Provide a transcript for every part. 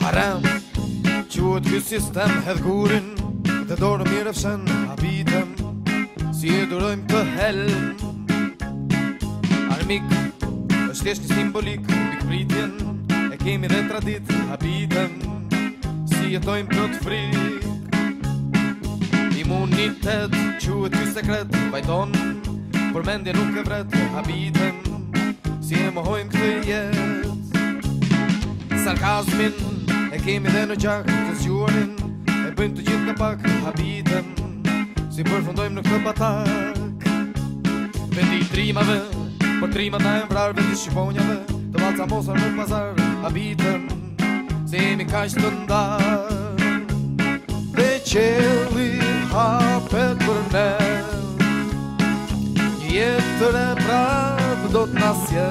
Haram, quët kësë sistem hedhë gurin Dhe dorë mirë Si e durojmë të mik është një simbolik Në e kemi dhe tradit Habitem si jetojmë për të frik Imunitet që e ty sekret Bajton Por mendje nuk e vret Habitem si e më hojmë këtë jet Sarkazmin e kemi dhe në gjak Të zhjurin e bëjmë të gjithë në pak Habitem si përfundojmë në këtë batak Vendit rimave Për po trima të e mbrarë me të shqiponjave Të valca mosër në pazar A bitën Se jemi ka të ndarë Dhe qeli hapet për ne Një jetë të re prapë do të nasje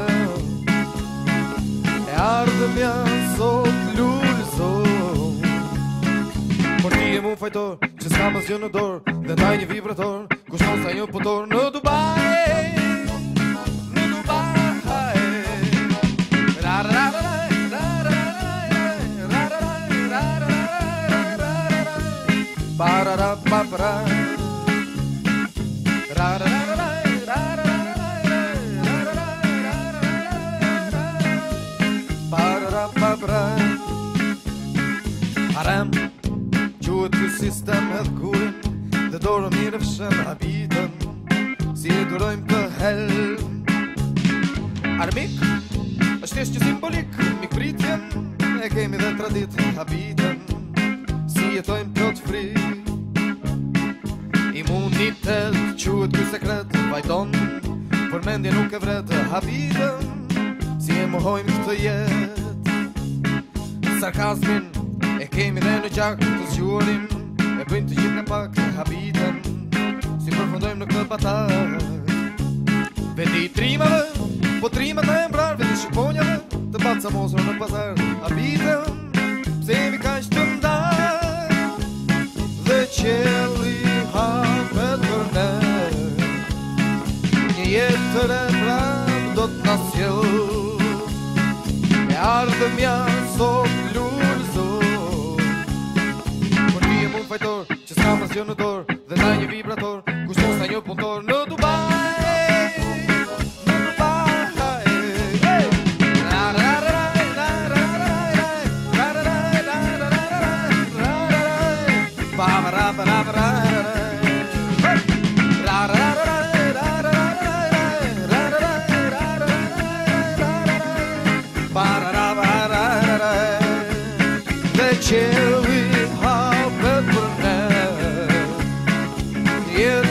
E ardhë janë sot lullë zon Por ti e mu fajtor Që s'ka mës gjë jo në dorë Dhe ndaj një vibrator Kushtë mos ta një jo putor në ra ra ra rarararaj e të Dhe mirë e fshem, Si e durojmë të hel Armik, është eshte simbolik Mikritjen, e kemi dhe tradit Habitem, si e dojmë për fri Ditët quët kë sekret vajton Por mendje nuk e vret habitën Si e muhojmë këtë jet Sarkazmin e kemi dhe në gjak të zgjurim E bëjmë të gjithë në pak habitën Si përfëndojmë në këtë batak Vedi trimave, po trimat e embrar Vedi shqiponjave, të batë sa mosër në pazar Habitën, pse mi ka që të tre prap do të nasjel E ardhë mja sot lurë zot Por një e mund fajtor që s'ka më jo dorë cherry harvest banana. Yeah.